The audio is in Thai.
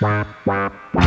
Bop, bop, bop.